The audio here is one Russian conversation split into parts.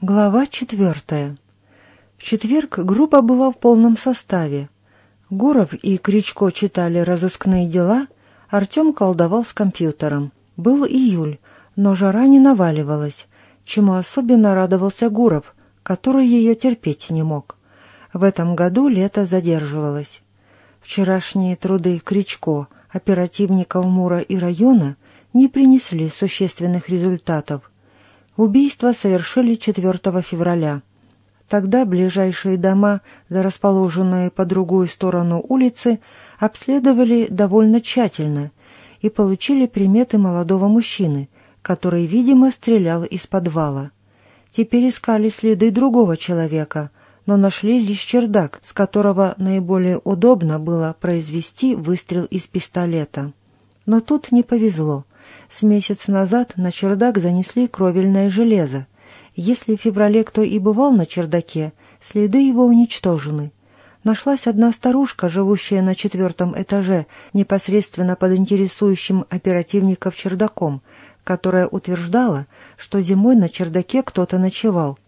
Глава четвертая. В четверг группа была в полном составе. Гуров и Кричко читали разыскные дела, Артем колдовал с компьютером. Был июль, но жара не наваливалась, чему особенно радовался Гуров, который ее терпеть не мог. В этом году лето задерживалось. Вчерашние труды Кричко, оперативников Мура и района не принесли существенных результатов – Убийство совершили 4 февраля. Тогда ближайшие дома, расположенные по другую сторону улицы, обследовали довольно тщательно и получили приметы молодого мужчины, который, видимо, стрелял из подвала. Теперь искали следы другого человека, но нашли лишь чердак, с которого наиболее удобно было произвести выстрел из пистолета. Но тут не повезло. С месяц назад на чердак занесли кровельное железо. Если в феврале кто и бывал на чердаке, следы его уничтожены. Нашлась одна старушка, живущая на четвертом этаже, непосредственно под интересующим оперативников чердаком, которая утверждала, что зимой на чердаке кто-то ночевал.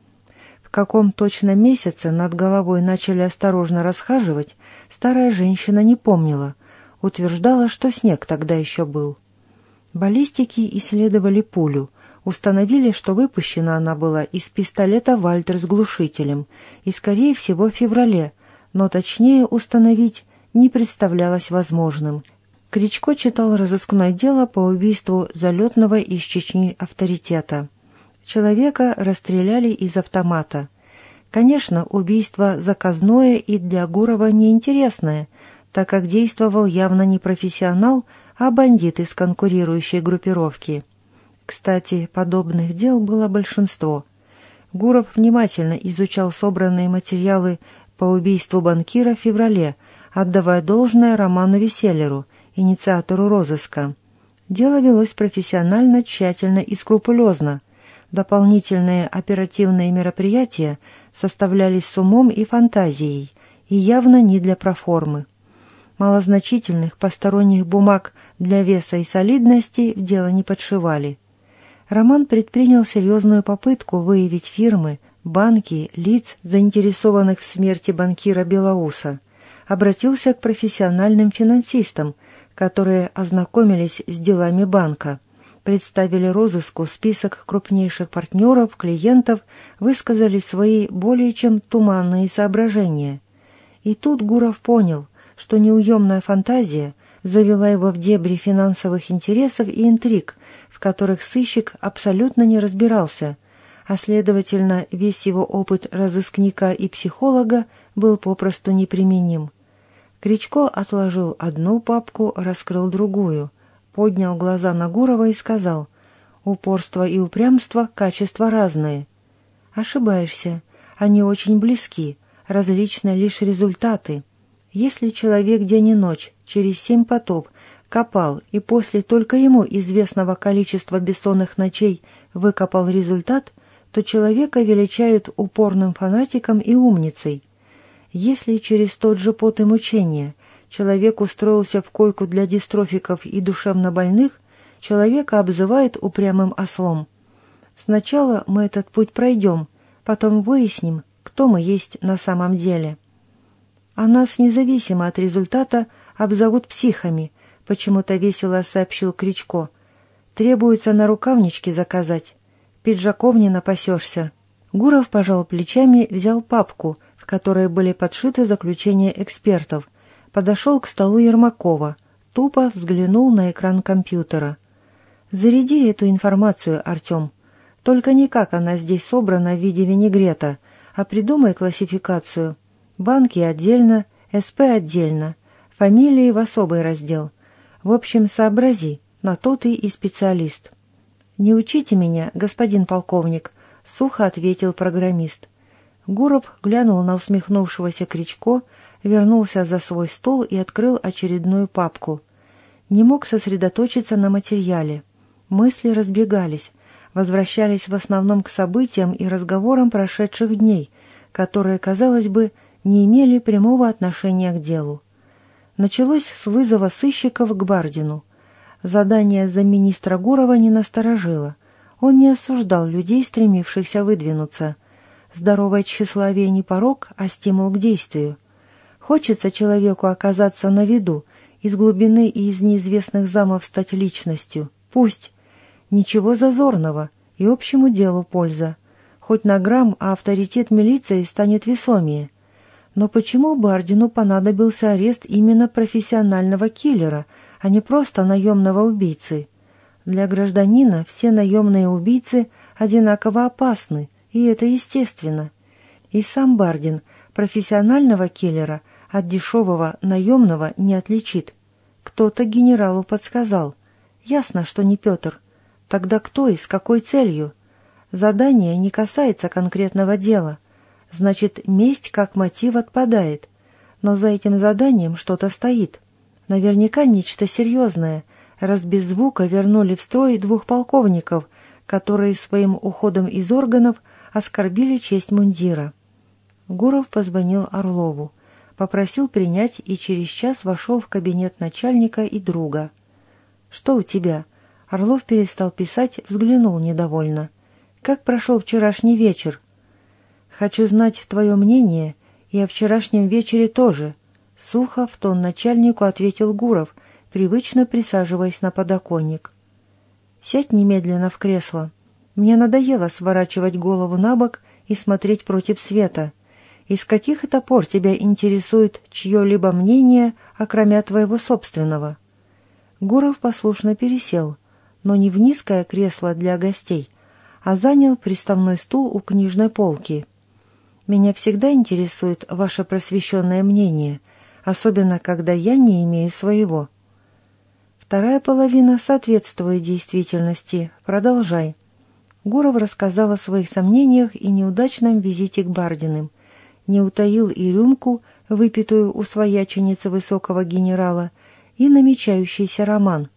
В каком точно месяце над головой начали осторожно расхаживать, старая женщина не помнила. Утверждала, что снег тогда еще был. Баллистики исследовали пулю, установили, что выпущена она была из пистолета «Вальтер» с глушителем, и, скорее всего, в феврале, но точнее установить не представлялось возможным. Кричко читал разыскное дело по убийству залетного из Чечни авторитета. Человека расстреляли из автомата. Конечно, убийство заказное и для Гурова неинтересное, так как действовал явно не профессионал, а бандит из конкурирующей группировки. Кстати, подобных дел было большинство. Гуров внимательно изучал собранные материалы по убийству банкира в феврале, отдавая должное Роману Веселеру, инициатору розыска. Дело велось профессионально, тщательно и скрупулезно. Дополнительные оперативные мероприятия составлялись с умом и фантазией, и явно не для проформы. Малозначительных посторонних бумаг для веса и солидности в дело не подшивали. Роман предпринял серьезную попытку выявить фирмы, банки, лиц, заинтересованных в смерти банкира Белоуса. Обратился к профессиональным финансистам, которые ознакомились с делами банка, представили розыску список крупнейших партнеров, клиентов, высказали свои более чем туманные соображения. И тут Гуров понял, что неуемная фантазия завела его в дебри финансовых интересов и интриг, в которых сыщик абсолютно не разбирался, а, следовательно, весь его опыт разыскника и психолога был попросту неприменим. Кричко отложил одну папку, раскрыл другую, поднял глаза на Гурова и сказал, «Упорство и упрямство – качества разные». «Ошибаешься. Они очень близки, различны лишь результаты». Если человек день и ночь, через семь потов, копал и после только ему известного количества бессонных ночей выкопал результат, то человека величают упорным фанатиком и умницей. Если через тот же пот и мучение человек устроился в койку для дистрофиков и душевнобольных, человека обзывают упрямым ослом. Сначала мы этот путь пройдем, потом выясним, кто мы есть на самом деле а нас, независимо от результата, обзовут психами», — почему-то весело сообщил Кричко. «Требуется на рукавнички заказать. Пиджаков не напасешься». Гуров пожал плечами, взял папку, в которой были подшиты заключения экспертов, подошел к столу Ермакова, тупо взглянул на экран компьютера. «Заряди эту информацию, Артем. Только не как она здесь собрана в виде винегрета, а придумай классификацию. Банки отдельно, СП отдельно, фамилии в особый раздел. В общем, сообрази, на то ты и специалист. «Не учите меня, господин полковник», — сухо ответил программист. Гуров глянул на усмехнувшегося Кричко, вернулся за свой стол и открыл очередную папку. Не мог сосредоточиться на материале. Мысли разбегались, возвращались в основном к событиям и разговорам прошедших дней, которые, казалось бы, не имели прямого отношения к делу. Началось с вызова сыщиков к Бардину. Задание за министра Гурова не насторожило. Он не осуждал людей, стремившихся выдвинуться. Здоровое тщеславие не порог, а стимул к действию. Хочется человеку оказаться на виду, из глубины и из неизвестных замов стать личностью. Пусть. Ничего зазорного, и общему делу польза. Хоть на грамм, а авторитет милиции станет весомее. Но почему Бардину понадобился арест именно профессионального киллера, а не просто наемного убийцы? Для гражданина все наемные убийцы одинаково опасны, и это естественно. И сам Бардин профессионального киллера от дешевого наемного не отличит. Кто-то генералу подсказал. Ясно, что не Петр. Тогда кто и с какой целью? Задание не касается конкретного дела. Значит, месть как мотив отпадает. Но за этим заданием что-то стоит. Наверняка нечто серьезное, раз без звука вернули в строй двух полковников, которые своим уходом из органов оскорбили честь мундира. Гуров позвонил Орлову, попросил принять и через час вошел в кабинет начальника и друга. «Что у тебя?» Орлов перестал писать, взглянул недовольно. «Как прошел вчерашний вечер?» «Хочу знать твое мнение и о вчерашнем вечере тоже», — сухо в тон начальнику ответил Гуров, привычно присаживаясь на подоконник. «Сядь немедленно в кресло. Мне надоело сворачивать голову на бок и смотреть против света. Из каких это пор тебя интересует чье-либо мнение, окромя твоего собственного?» Гуров послушно пересел, но не в низкое кресло для гостей, а занял приставной стул у книжной полки. «Меня всегда интересует ваше просвещенное мнение, особенно когда я не имею своего». Вторая половина соответствует действительности. Продолжай. Гуров рассказал о своих сомнениях и неудачном визите к Бардиным. Не утаил и рюмку, выпитую у свояченицы высокого генерала, и намечающийся роман.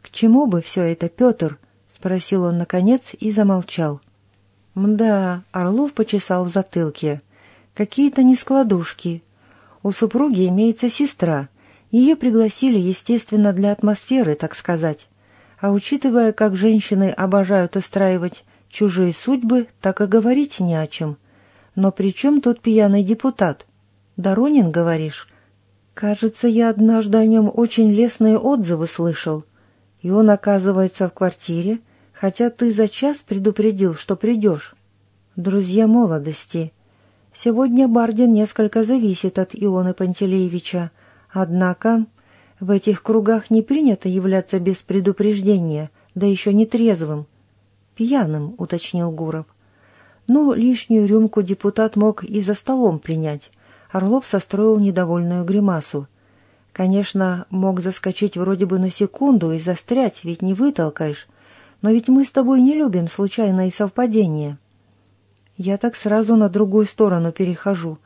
«К чему бы все это, Петр?» — спросил он наконец и замолчал. «Мда», — Орлов почесал в затылке. «Какие-то нескладушки. У супруги имеется сестра — ее пригласили, естественно, для атмосферы, так сказать. А учитывая, как женщины обожают устраивать чужие судьбы, так и говорить не о чем. Но при чем тут пьяный депутат? Доронин, говоришь? Кажется, я однажды о нем очень лестные отзывы слышал. И он оказывается в квартире, хотя ты за час предупредил, что придешь. Друзья молодости. Сегодня Бардин несколько зависит от Ионы Пантелеевича, Однако в этих кругах не принято являться без предупреждения, да еще не трезвым. «Пьяным», — уточнил Гуров. Ну, лишнюю рюмку депутат мог и за столом принять. Орлов состроил недовольную гримасу. Конечно, мог заскочить вроде бы на секунду и застрять, ведь не вытолкаешь. Но ведь мы с тобой не любим случайные совпадения. Я так сразу на другую сторону перехожу.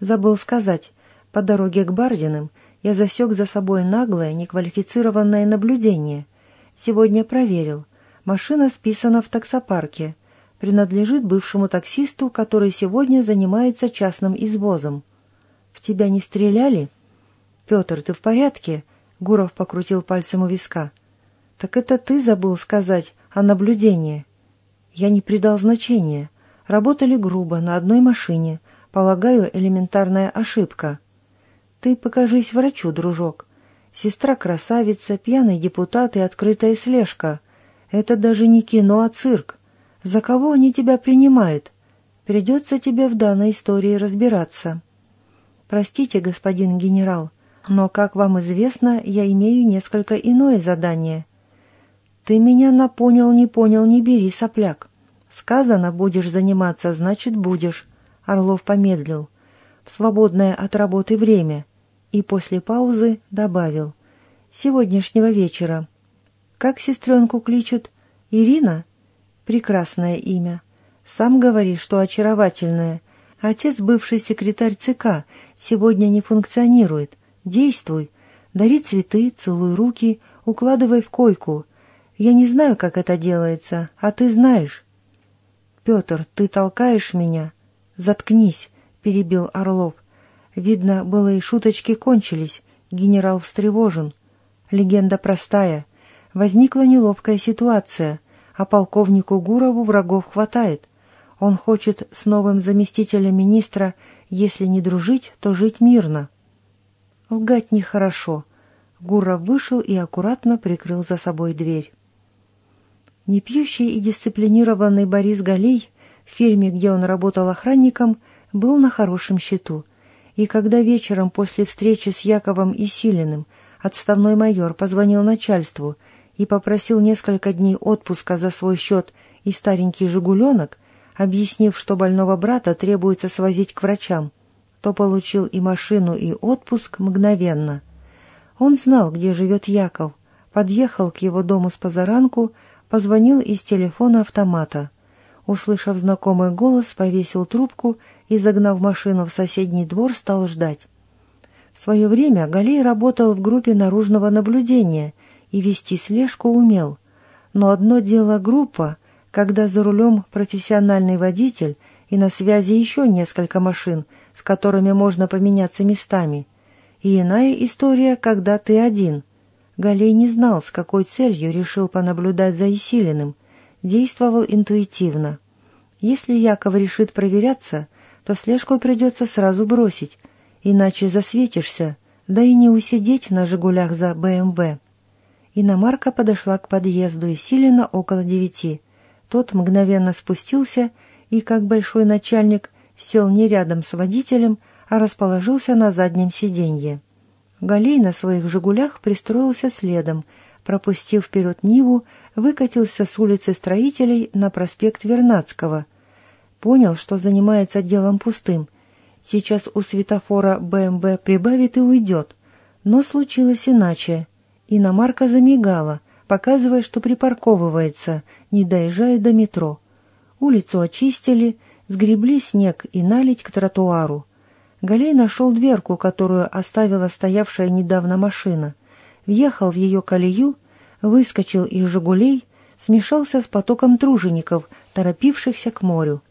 Забыл сказать, по дороге к Бардиным я засек за собой наглое, неквалифицированное наблюдение. Сегодня проверил. Машина списана в таксопарке. Принадлежит бывшему таксисту, который сегодня занимается частным извозом. В тебя не стреляли? Петр, ты в порядке? Гуров покрутил пальцем у виска. Так это ты забыл сказать о наблюдении. Я не придал значения. Работали грубо, на одной машине. Полагаю, элементарная ошибка. Ты покажись врачу, дружок. Сестра красавица, пьяный депутат и открытая слежка. Это даже не кино, а цирк. За кого они тебя принимают? Придется тебе в данной истории разбираться. Простите, господин генерал, но, как вам известно, я имею несколько иное задание. Ты меня на понял, не понял, не бери, сопляк. Сказано, будешь заниматься, значит, будешь. Орлов помедлил. В свободное от работы время и после паузы добавил «Сегодняшнего вечера». «Как сестренку кличут? Ирина?» «Прекрасное имя. Сам говоришь, что очаровательное. Отец, бывший секретарь ЦК, сегодня не функционирует. Действуй. Дари цветы, целуй руки, укладывай в койку. Я не знаю, как это делается, а ты знаешь». «Петр, ты толкаешь меня?» «Заткнись», — перебил Орлов. Видно, было и шуточки кончились. Генерал встревожен. Легенда простая. Возникла неловкая ситуация. а полковнику Гурову врагов хватает. Он хочет с новым заместителем министра, если не дружить, то жить мирно. Лгать нехорошо. Гуров вышел и аккуратно прикрыл за собой дверь. Непьющий и дисциплинированный Борис Галей в фирме, где он работал охранником, был на хорошем счету. И когда вечером после встречи с Яковом и отставной майор позвонил начальству и попросил несколько дней отпуска за свой счет и старенький «Жигуленок», объяснив, что больного брата требуется свозить к врачам, то получил и машину, и отпуск мгновенно. Он знал, где живет Яков, подъехал к его дому с позаранку, позвонил из телефона автомата. Услышав знакомый голос, повесил трубку и, загнав машину в соседний двор, стал ждать. В свое время Галей работал в группе наружного наблюдения и вести слежку умел. Но одно дело группа, когда за рулем профессиональный водитель и на связи еще несколько машин, с которыми можно поменяться местами. И иная история, когда ты один. Галей не знал, с какой целью решил понаблюдать за Исилиным, действовал интуитивно. Если Яков решит проверяться, то слежку придется сразу бросить, иначе засветишься, да и не усидеть на «Жигулях» за БМВ. Иномарка подошла к подъезду Исилина около девяти. Тот мгновенно спустился и, как большой начальник, сел не рядом с водителем, а расположился на заднем сиденье. Галей на своих «Жигулях» пристроился следом, пропустив вперед Ниву, выкатился с улицы строителей на проспект Вернадского. Понял, что занимается делом пустым. Сейчас у светофора БМВ прибавит и уйдет. Но случилось иначе. Иномарка замигала — показывая, что припарковывается, не доезжая до метро. Улицу очистили, сгребли снег и налить к тротуару. Галей нашел дверку, которую оставила стоявшая недавно машина, въехал в ее колею, выскочил из «Жигулей», смешался с потоком тружеников, торопившихся к морю.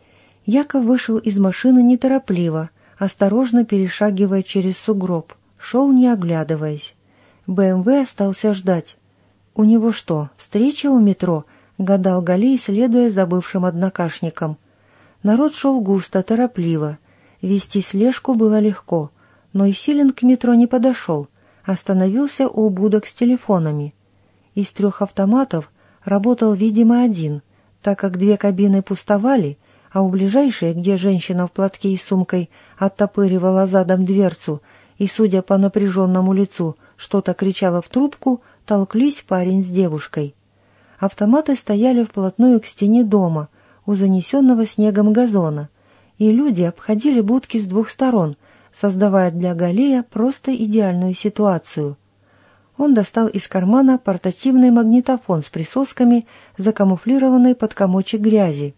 Яков вышел из машины неторопливо, осторожно перешагивая через сугроб, шел не оглядываясь. БМВ остался ждать. «У него что, встреча у метро?» — гадал Галей, следуя за бывшим однокашником. Народ шел густо, торопливо. Вести слежку было легко, но и Силин к метро не подошел, остановился у будок с телефонами. Из трех автоматов работал, видимо, один, так как две кабины пустовали, а у ближайшей, где женщина в платке и сумкой оттопыривала задом дверцу и, судя по напряженному лицу, что-то кричала в трубку, толклись парень с девушкой. Автоматы стояли вплотную к стене дома, у занесенного снегом газона, и люди обходили будки с двух сторон, создавая для Галея просто идеальную ситуацию. Он достал из кармана портативный магнитофон с присосками, закамуфлированный под комочек грязи.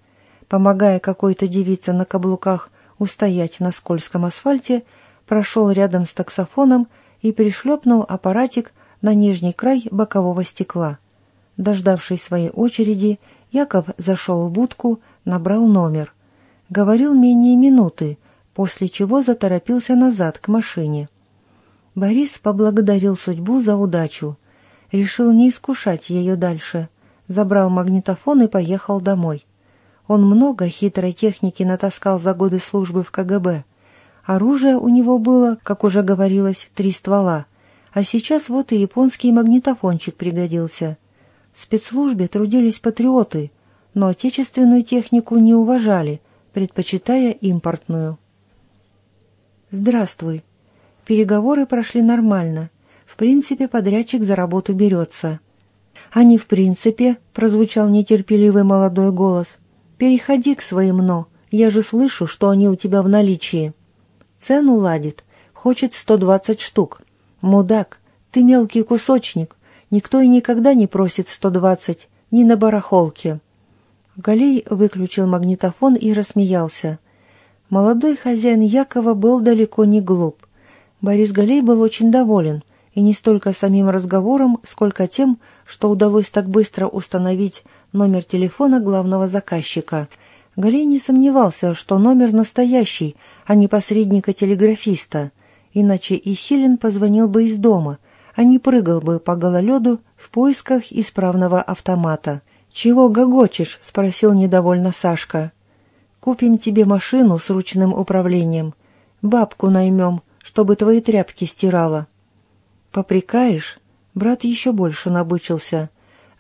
Помогая какой-то девице на каблуках устоять на скользком асфальте, прошел рядом с таксофоном и пришлепнул аппаратик на нижний край бокового стекла. Дождавшись своей очереди, Яков зашел в будку, набрал номер. Говорил менее минуты, после чего заторопился назад к машине. Борис поблагодарил судьбу за удачу. Решил не искушать ее дальше. Забрал магнитофон и поехал домой. Он много хитрой техники натаскал за годы службы в КГБ. Оружие у него было, как уже говорилось, три ствола — а сейчас вот и японский магнитофончик пригодился. В спецслужбе трудились патриоты, но отечественную технику не уважали, предпочитая импортную. «Здравствуй. Переговоры прошли нормально. В принципе, подрядчик за работу берется». «А не в принципе», — прозвучал нетерпеливый молодой голос. «Переходи к своим «но». Я же слышу, что они у тебя в наличии». Цену ладит. Хочет сто двадцать штук. «Мудак, ты мелкий кусочник. Никто и никогда не просит сто двадцать, ни на барахолке». Галей выключил магнитофон и рассмеялся. Молодой хозяин Якова был далеко не глуп. Борис Галей был очень доволен, и не столько самим разговором, сколько тем, что удалось так быстро установить номер телефона главного заказчика. Галей не сомневался, что номер настоящий, а не посредника-телеграфиста иначе Исилин позвонил бы из дома, а не прыгал бы по гололеду в поисках исправного автомата. «Чего гогочешь?» — спросил недовольно Сашка. «Купим тебе машину с ручным управлением. Бабку наймем, чтобы твои тряпки стирала». «Попрекаешь?» Брат еще больше набычился.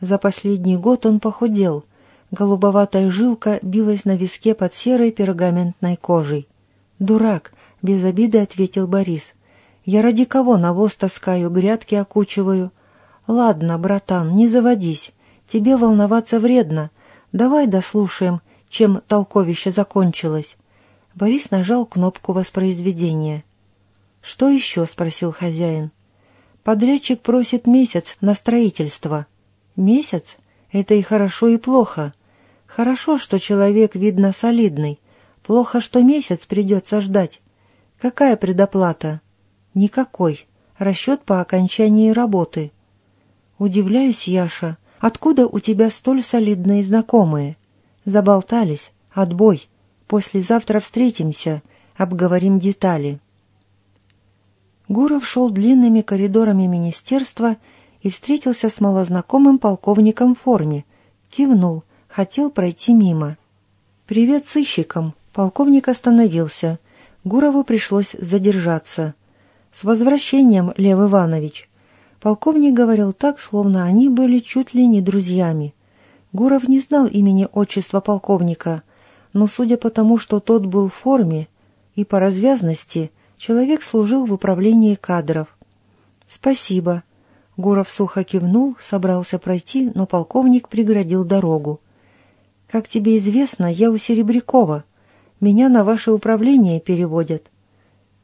За последний год он похудел. Голубоватая жилка билась на виске под серой пергаментной кожей. «Дурак!» — без обиды ответил Борис. «Я ради кого навоз таскаю, грядки окучиваю?» «Ладно, братан, не заводись. Тебе волноваться вредно. Давай дослушаем, чем толковище закончилось». Борис нажал кнопку воспроизведения. «Что еще?» — спросил хозяин. Подрядчик просит месяц на строительство. Месяц? Это и хорошо, и плохо. Хорошо, что человек, видно, солидный. Плохо, что месяц придется ждать. Какая предоплата? Никакой. Расчет по окончании работы. Удивляюсь, Яша, откуда у тебя столь солидные знакомые? Заболтались. Отбой. Послезавтра встретимся. Обговорим детали. Гуров шел длинными коридорами министерства и встретился с малознакомым полковником в форме. Кивнул, хотел пройти мимо. «Привет сыщикам!» Полковник остановился. Гурову пришлось задержаться. «С возвращением, Лев Иванович!» Полковник говорил так, словно они были чуть ли не друзьями. Гуров не знал имени отчества полковника, но, судя по тому, что тот был в форме и по развязности, Человек служил в управлении кадров. «Спасибо». Гуров сухо кивнул, собрался пройти, но полковник преградил дорогу. «Как тебе известно, я у Серебрякова. Меня на ваше управление переводят».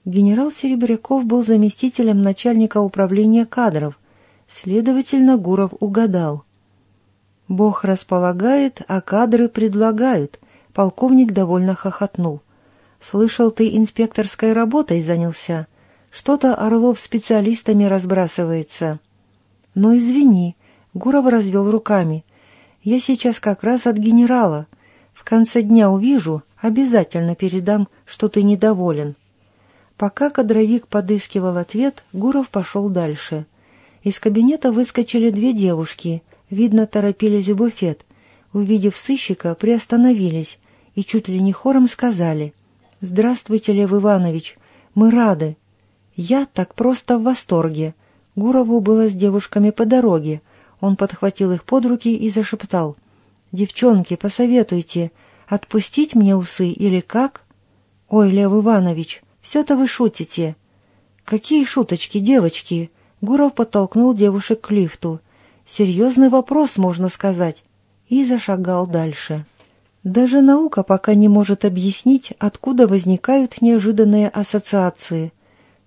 Генерал Серебряков был заместителем начальника управления кадров. Следовательно, Гуров угадал. «Бог располагает, а кадры предлагают», — полковник довольно хохотнул. Слышал, ты инспекторской работой занялся. Что-то Орлов специалистами разбрасывается. Ну, извини, Гуров развел руками. Я сейчас как раз от генерала. В конце дня увижу, обязательно передам, что ты недоволен. Пока кадровик подыскивал ответ, Гуров пошел дальше. Из кабинета выскочили две девушки, видно, торопились в буфет. Увидев сыщика, приостановились и чуть ли не хором сказали «Здравствуйте, Лев Иванович, мы рады». Я так просто в восторге. Гурову было с девушками по дороге. Он подхватил их под руки и зашептал. «Девчонки, посоветуйте, отпустить мне усы или как?» «Ой, Лев Иванович, все-то вы шутите». «Какие шуточки, девочки?» Гуров подтолкнул девушек к лифту. «Серьезный вопрос, можно сказать». И зашагал дальше. Даже наука пока не может объяснить, откуда возникают неожиданные ассоциации.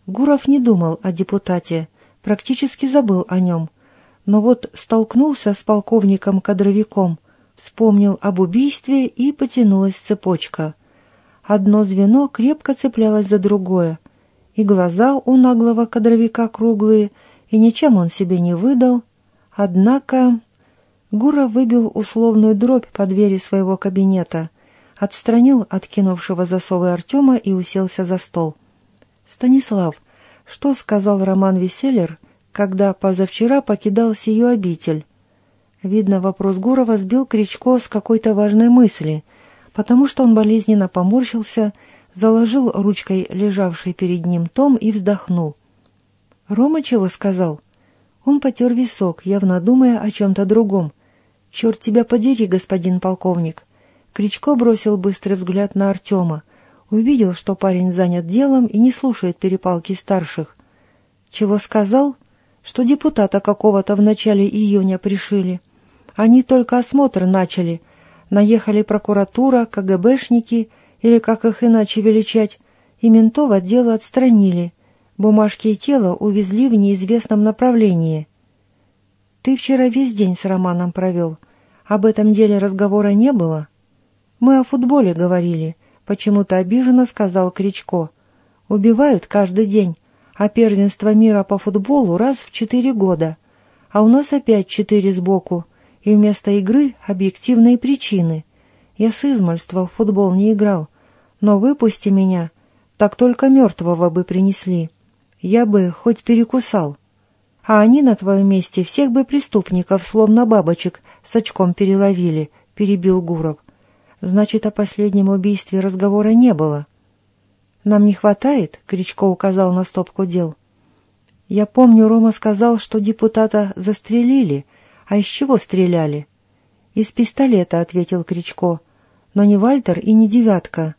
Гуров не думал о депутате, практически забыл о нем. Но вот столкнулся с полковником-кадровиком, вспомнил об убийстве и потянулась цепочка. Одно звено крепко цеплялось за другое, и глаза у наглого кадровика круглые, и ничем он себе не выдал. Однако Гура выбил условную дробь по двери своего кабинета, отстранил откинувшего засовы Артема и уселся за стол. «Станислав, что сказал Роман Веселер, когда позавчера покидал сию обитель?» Видно, вопрос Гурова сбил Кричко с какой-то важной мысли, потому что он болезненно поморщился, заложил ручкой лежавший перед ним том и вздохнул. «Рома чего сказал?» Он потер висок, явно думая о чем-то другом. «Черт тебя подери, господин полковник!» Кричко бросил быстрый взгляд на Артема. Увидел, что парень занят делом и не слушает перепалки старших. «Чего сказал?» «Что депутата какого-то в начале июня пришили. Они только осмотр начали. Наехали прокуратура, КГБшники, или как их иначе величать, и ментов отдела отстранили. Бумажки и тело увезли в неизвестном направлении. Ты вчера весь день с Романом провел. Об этом деле разговора не было? Мы о футболе говорили. Почему-то обиженно сказал Кричко. Убивают каждый день, а первенство мира по футболу раз в четыре года. А у нас опять четыре сбоку, и вместо игры объективные причины. Я с измальства в футбол не играл, но выпусти меня, так только мертвого бы принесли. Я бы хоть перекусал. А они на твоем месте всех бы преступников, словно бабочек, с очком переловили, перебил Гуров. Значит, о последнем убийстве разговора не было. Нам не хватает, Кричко указал на стопку дел. Я помню, Рома сказал, что депутата застрелили. А из чего стреляли? Из пистолета, ответил Кричко. Но не Вальтер и не девятка.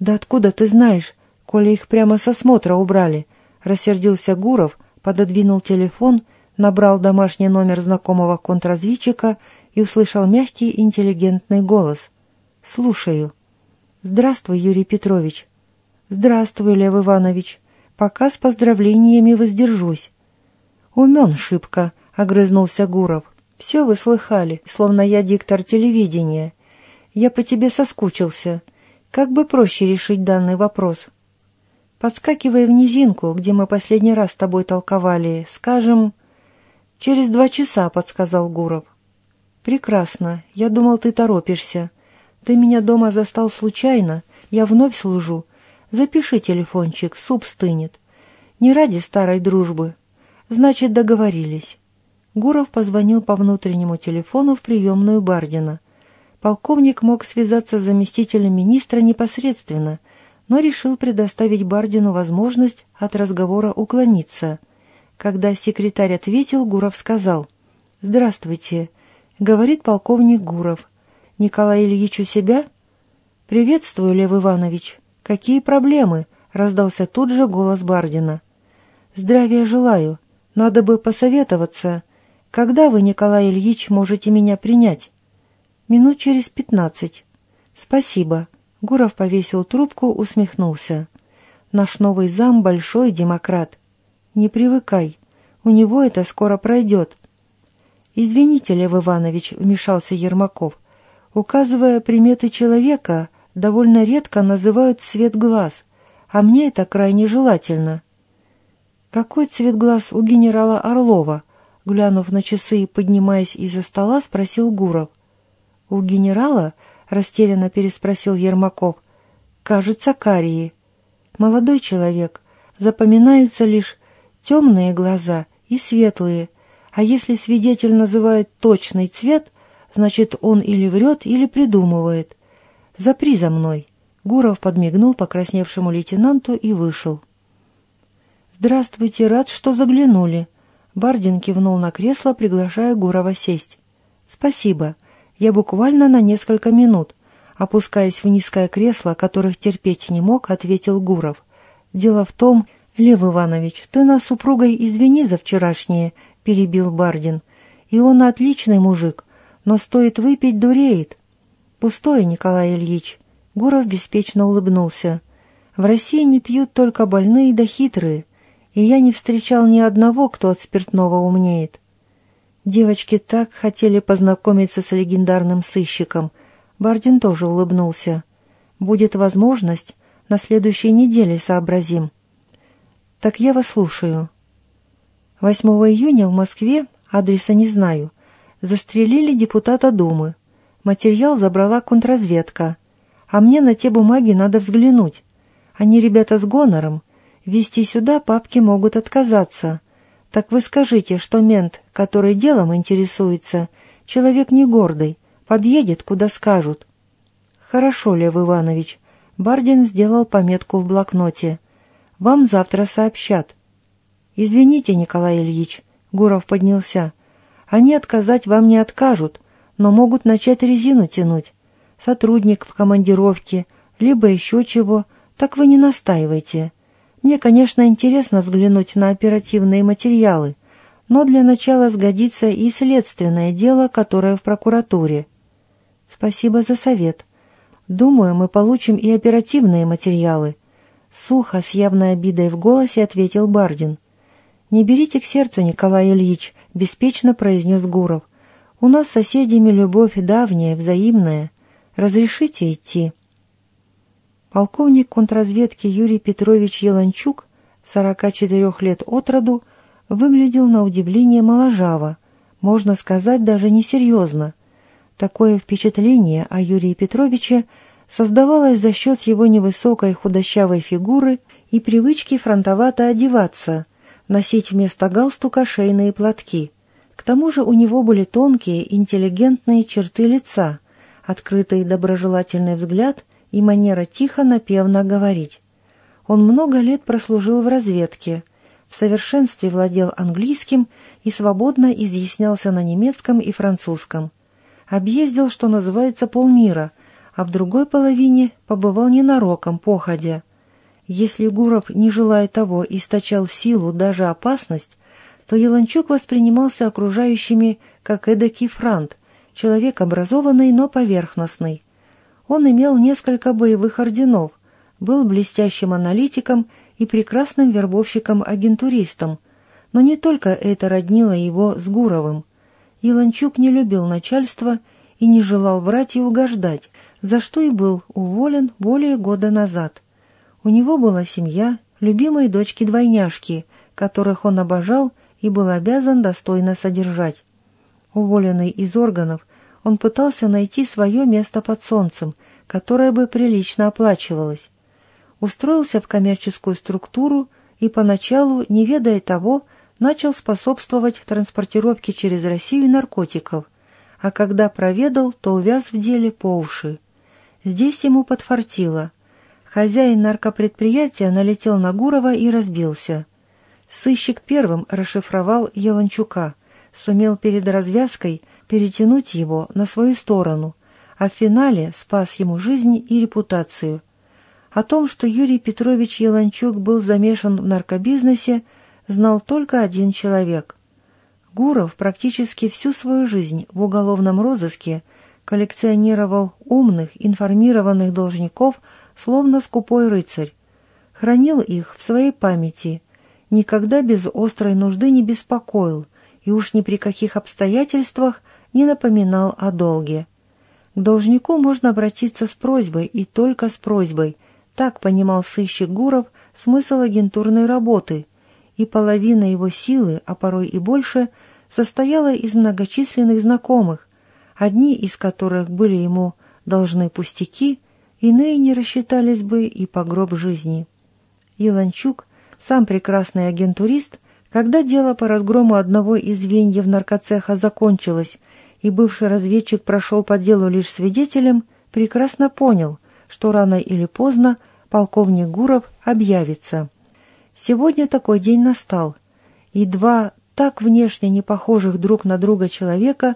Да откуда ты знаешь, коли их прямо со смотра убрали? Рассердился Гуров, пододвинул телефон, набрал домашний номер знакомого контрразведчика и услышал мягкий интеллигентный голос. «Слушаю». «Здравствуй, Юрий Петрович». «Здравствуй, Лев Иванович. Пока с поздравлениями воздержусь». «Умен шибко», — огрызнулся Гуров. «Все вы слыхали, словно я диктор телевидения. Я по тебе соскучился. Как бы проще решить данный вопрос?» Подскакивая в низинку, где мы последний раз с тобой толковали, скажем, через два часа, — подсказал Гуров. Прекрасно. Я думал, ты торопишься. Ты меня дома застал случайно. Я вновь служу. Запиши телефончик, суп стынет. Не ради старой дружбы. Значит, договорились. Гуров позвонил по внутреннему телефону в приемную Бардина. Полковник мог связаться с заместителем министра непосредственно — но решил предоставить Бардину возможность от разговора уклониться. Когда секретарь ответил, Гуров сказал «Здравствуйте», — говорит полковник Гуров. «Николай Ильич у себя?» «Приветствую, Лев Иванович. Какие проблемы?» — раздался тут же голос Бардина. «Здравия желаю. Надо бы посоветоваться. Когда вы, Николай Ильич, можете меня принять?» «Минут через пятнадцать». «Спасибо. Гуров повесил трубку, усмехнулся. «Наш новый зам — большой демократ. Не привыкай, у него это скоро пройдет». «Извините, Лев Иванович», — вмешался Ермаков, «указывая приметы человека, довольно редко называют цвет глаз, а мне это крайне желательно». «Какой цвет глаз у генерала Орлова?» Глянув на часы и поднимаясь из-за стола, спросил Гуров. «У генерала?» — растерянно переспросил Ермаков. «Кажется, карии. Молодой человек. Запоминаются лишь темные глаза и светлые, а если свидетель называет точный цвет, значит, он или врет, или придумывает. Запри за мной». Гуров подмигнул покрасневшему лейтенанту и вышел. «Здравствуйте, рад, что заглянули». Бардин кивнул на кресло, приглашая Гурова сесть. «Спасибо. Я буквально на несколько минут, опускаясь в низкое кресло, которых терпеть не мог, ответил Гуров. Дело в том, Лев Иванович, ты нас супругой извини за вчерашнее, перебил Бардин. И он отличный мужик, но стоит выпить, дуреет. Пустое, Николай Ильич. Гуров беспечно улыбнулся. В России не пьют только больные да хитрые, и я не встречал ни одного, кто от спиртного умнеет. Девочки так хотели познакомиться с легендарным сыщиком. Бардин тоже улыбнулся. «Будет возможность, на следующей неделе сообразим». «Так я вас слушаю». 8 июня в Москве, адреса не знаю, застрелили депутата Думы. Материал забрала контрразведка. А мне на те бумаги надо взглянуть. Они ребята с гонором. Вести сюда папки могут отказаться. Так вы скажите, что мент, который делом интересуется, человек не гордый, подъедет, куда скажут. Хорошо, Лев Иванович. Бардин сделал пометку в блокноте. Вам завтра сообщат. Извините, Николай Ильич. Гуров поднялся. Они отказать вам не откажут, но могут начать резину тянуть. Сотрудник в командировке, либо еще чего, так вы не настаивайте. Мне, конечно, интересно взглянуть на оперативные материалы, но для начала сгодится и следственное дело, которое в прокуратуре. Спасибо за совет. Думаю, мы получим и оперативные материалы. Сухо, с явной обидой в голосе ответил Бардин. «Не берите к сердцу, Николай Ильич», — беспечно произнес Гуров. «У нас с соседями любовь давняя, взаимная. Разрешите идти?» Полковник контрразведки Юрий Петрович Еланчук, 44 лет от роду, выглядел на удивление моложаво, можно сказать, даже несерьезно. Такое впечатление о Юрии Петровиче создавалось за счет его невысокой худощавой фигуры и привычки фронтовато одеваться, носить вместо галстука шейные платки. К тому же у него были тонкие, интеллигентные черты лица, открытый доброжелательный взгляд и манера тихо напевно говорить. Он много лет прослужил в разведке, в совершенстве владел английским и свободно изъяснялся на немецком и французском. Объездил, что называется, полмира, а в другой половине побывал ненароком, походя. Если Гуров, не желая того, источал силу, даже опасность, то Еланчук воспринимался окружающими как эдакий франт, человек образованный, но поверхностный. Он имел несколько боевых орденов, был блестящим аналитиком и прекрасным вербовщиком-агентуристом, но не только это роднило его с Гуровым. Еланчук не любил начальство и не желал врать и угождать, за что и был уволен более года назад. У него была семья, любимые дочки-двойняшки, которых он обожал и был обязан достойно содержать. Уволенный из органов, он пытался найти свое место под солнцем, которое бы прилично оплачивалось. Устроился в коммерческую структуру и поначалу, не ведая того, начал способствовать транспортировке через Россию наркотиков, а когда проведал, то увяз в деле по уши. Здесь ему подфартило. Хозяин наркопредприятия налетел на Гурова и разбился. Сыщик первым расшифровал Еланчука, сумел перед развязкой перетянуть его на свою сторону, а в финале спас ему жизнь и репутацию. О том, что Юрий Петрович Еланчук был замешан в наркобизнесе, знал только один человек. Гуров практически всю свою жизнь в уголовном розыске коллекционировал умных, информированных должников словно скупой рыцарь, хранил их в своей памяти, никогда без острой нужды не беспокоил и уж ни при каких обстоятельствах не напоминал о долге. К должнику можно обратиться с просьбой и только с просьбой, так понимал сыщик Гуров смысл агентурной работы, и половина его силы, а порой и больше, состояла из многочисленных знакомых, одни из которых были ему должны пустяки, иные не рассчитались бы и по гроб жизни. Иланчук, сам прекрасный агентурист, когда дело по разгрому одного из звеньев наркоцеха закончилось, и бывший разведчик прошел по делу лишь свидетелем, прекрасно понял, что рано или поздно полковник Гуров объявится. Сегодня такой день настал, и два так внешне не похожих друг на друга человека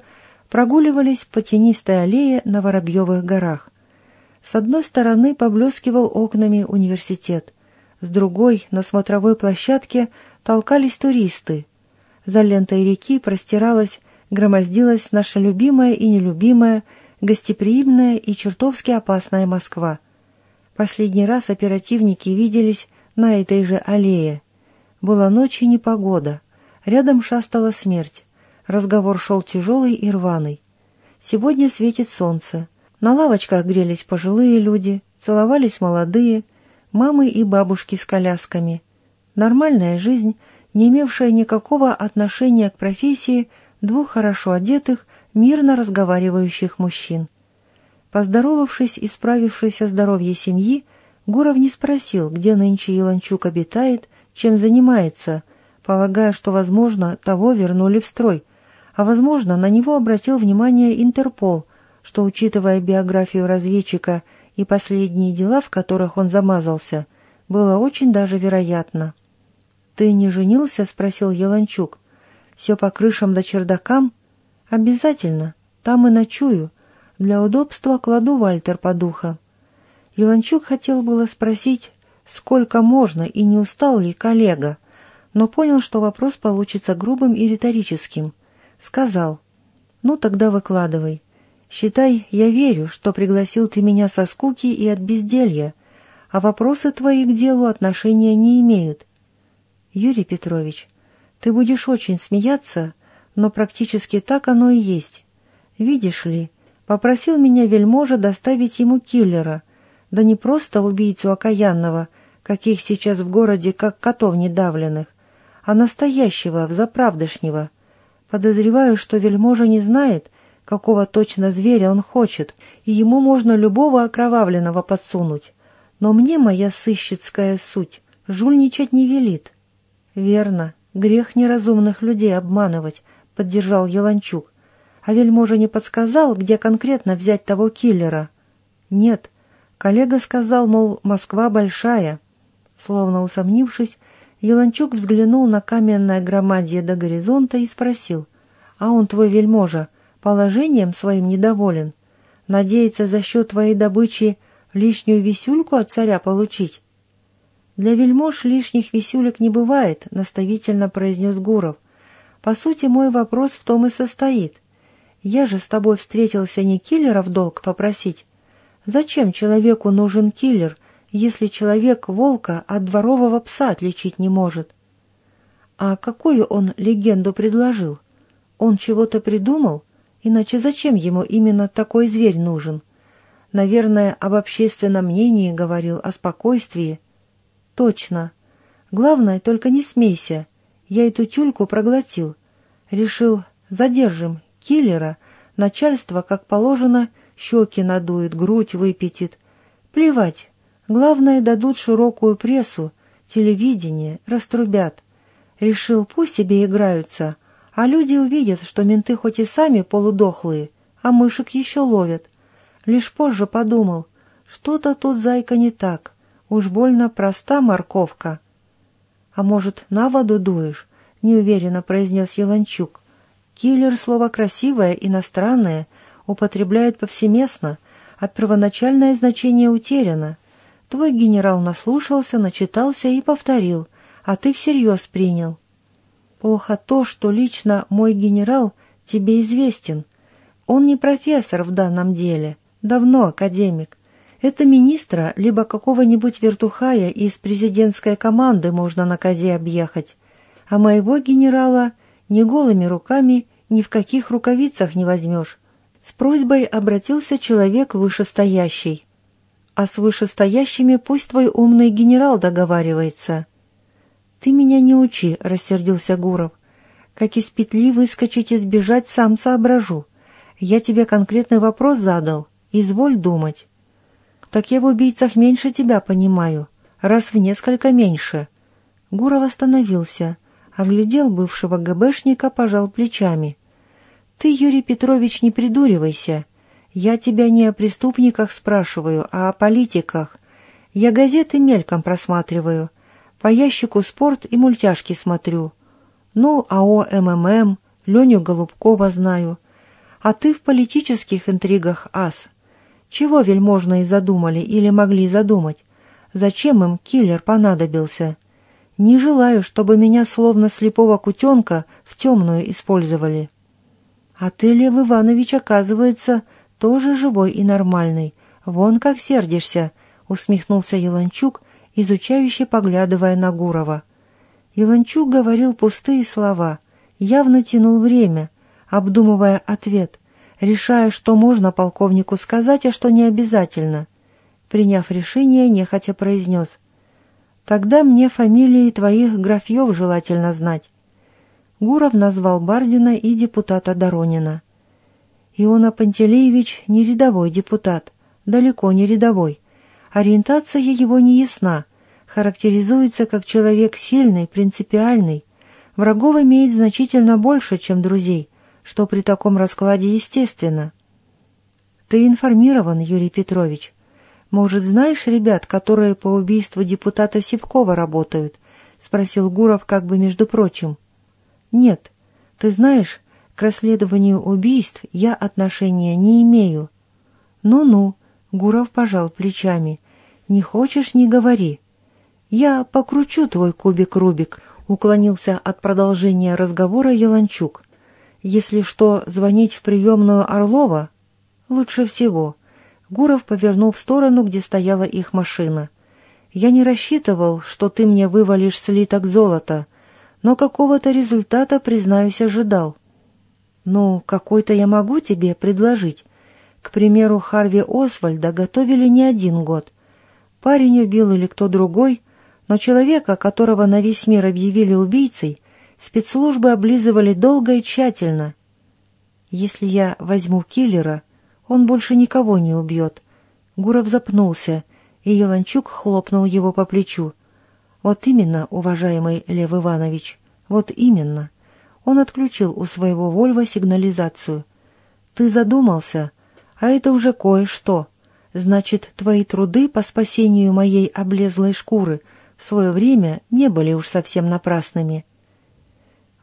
прогуливались по тенистой аллее на Воробьевых горах. С одной стороны поблескивал окнами университет, с другой, на смотровой площадке, толкались туристы. За лентой реки простиралась, громоздилась наша любимая и нелюбимая, гостеприимная и чертовски опасная Москва. Последний раз оперативники виделись на этой же аллее. Была ночь и непогода. Рядом шастала смерть. Разговор шел тяжелый и рваный. Сегодня светит солнце. На лавочках грелись пожилые люди, целовались молодые, мамы и бабушки с колясками. Нормальная жизнь, не имевшая никакого отношения к профессии двух хорошо одетых, мирно разговаривающих мужчин. Поздоровавшись и справившись о здоровье семьи, Гуров не спросил, где нынче Илончук обитает, чем занимается, полагая, что, возможно, того вернули в строй, а, возможно, на него обратил внимание Интерпол, что, учитывая биографию разведчика и последние дела, в которых он замазался, было очень даже вероятно. «Ты не женился?» — спросил Еланчук. «Все по крышам да чердакам?» «Обязательно. Там и ночую. Для удобства кладу Вальтер под ухо». Еланчук хотел было спросить, сколько можно и не устал ли коллега, но понял, что вопрос получится грубым и риторическим. Сказал, «Ну, тогда выкладывай. Считай, я верю, что пригласил ты меня со скуки и от безделья, а вопросы твои к делу отношения не имеют. Юрий Петрович, ты будешь очень смеяться, но практически так оно и есть. Видишь ли, попросил меня вельможа доставить ему киллера, да не просто убийцу окаянного, каких сейчас в городе как котов недавленных, а настоящего, взаправдышнего. Подозреваю, что вельможа не знает, какого точно зверя он хочет, и ему можно любого окровавленного подсунуть. Но мне моя сыщицкая суть жульничать не велит. Верно, Грех неразумных людей обманывать, поддержал Еланчук. А вельможа не подсказал, где конкретно взять того киллера? Нет. Коллега сказал, мол, Москва большая. Словно усомнившись, Еланчук взглянул на каменное громадье до горизонта и спросил. «А он, твой вельможа, положением своим недоволен? Надеется за счет твоей добычи лишнюю висюльку от царя получить?» «Для вельмож лишних висюлек не бывает», — наставительно произнес Гуров. «По сути, мой вопрос в том и состоит. Я же с тобой встретился не киллера в долг попросить. Зачем человеку нужен киллер, если человек волка от дворового пса отличить не может?» «А какую он легенду предложил? Он чего-то придумал? Иначе зачем ему именно такой зверь нужен?» Наверное, об общественном мнении говорил, о спокойствии. Точно. Главное, только не смейся. Я эту тюльку проглотил. Решил, задержим киллера. Начальство, как положено, щеки надует, грудь выпятит. Плевать. Главное, дадут широкую прессу, телевидение, раструбят. Решил, пусть себе играются, а люди увидят, что менты хоть и сами полудохлые, а мышек еще ловят. Лишь позже подумал, что-то тут, зайка, не так. Уж больно проста морковка. А может, на воду дуешь? Неуверенно произнес Еланчук. Киллер — слово красивое, иностранное, употребляют повсеместно, а первоначальное значение утеряно. Твой генерал наслушался, начитался и повторил, а ты всерьез принял. Плохо то, что лично мой генерал тебе известен. Он не профессор в данном деле, давно академик. Это министра, либо какого-нибудь вертухая из президентской команды можно на козе объехать. А моего генерала ни голыми руками, ни в каких рукавицах не возьмешь. С просьбой обратился человек вышестоящий. А с вышестоящими пусть твой умный генерал договаривается. «Ты меня не учи», — рассердился Гуров. «Как из петли выскочить и сбежать, сам соображу. Я тебе конкретный вопрос задал. Изволь думать». «Так я в убийцах меньше тебя понимаю. Раз в несколько меньше». Гуров остановился, оглядел бывшего ГБшника, пожал плечами. «Ты, Юрий Петрович, не придуривайся. Я тебя не о преступниках спрашиваю, а о политиках. Я газеты мельком просматриваю. По ящику спорт и мультяшки смотрю. Ну, АО МММ, Леню Голубкова знаю. А ты в политических интригах ас. Чего вельможные задумали или могли задумать? Зачем им киллер понадобился? Не желаю, чтобы меня словно слепого кутенка в темную использовали. А ты, Лев Иванович, оказывается, тоже живой и нормальный. Вон как сердишься, усмехнулся Еланчук, изучающе поглядывая на Гурова. Еланчук говорил пустые слова, явно тянул время, обдумывая ответ решая, что можно полковнику сказать, а что не обязательно. Приняв решение, нехотя произнес. «Тогда мне фамилии твоих графьев желательно знать». Гуров назвал Бардина и депутата Доронина. Иона Пантелеевич не рядовой депутат, далеко не рядовой. Ориентация его не ясна, характеризуется как человек сильный, принципиальный. Врагов имеет значительно больше, чем друзей – что при таком раскладе естественно. Ты информирован, Юрий Петрович. Может, знаешь ребят, которые по убийству депутата Сипкова работают? Спросил Гуров как бы между прочим. Нет. Ты знаешь, к расследованию убийств я отношения не имею. Ну-ну, Гуров пожал плечами. Не хочешь, не говори. Я покручу твой кубик-рубик, уклонился от продолжения разговора Еланчук. Если что, звонить в приемную Орлова? Лучше всего. Гуров повернул в сторону, где стояла их машина. Я не рассчитывал, что ты мне вывалишь слиток золота, но какого-то результата, признаюсь, ожидал. Ну, какой-то я могу тебе предложить. К примеру, Харви Освальда готовили не один год. Парень убил или кто другой, но человека, которого на весь мир объявили убийцей, спецслужбы облизывали долго и тщательно. Если я возьму киллера, он больше никого не убьет. Гуров запнулся, и Еланчук хлопнул его по плечу. Вот именно, уважаемый Лев Иванович, Вот именно. Он отключил у своего Вольва сигнализацию. Ты задумался, а это уже кое-что. Значит, твои труды по спасению моей облезлой шкуры в свое время не были уж совсем напрасными.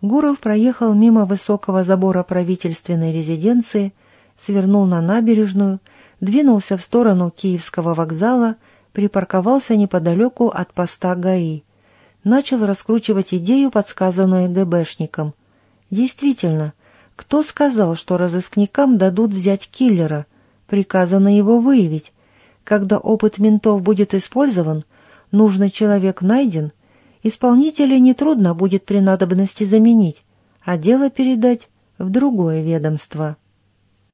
Гуров проехал мимо высокого забора правительственной резиденции, свернул на набережную, двинулся в сторону Киевского вокзала, припарковался неподалеку от поста ГАИ. Начал раскручивать идею, подсказанную ГБшникам. Действительно, кто сказал, что разыскникам дадут взять киллера? Приказано его выявить. Когда опыт ментов будет использован, нужный человек найден, исполнителя нетрудно будет при надобности заменить, а дело передать в другое ведомство.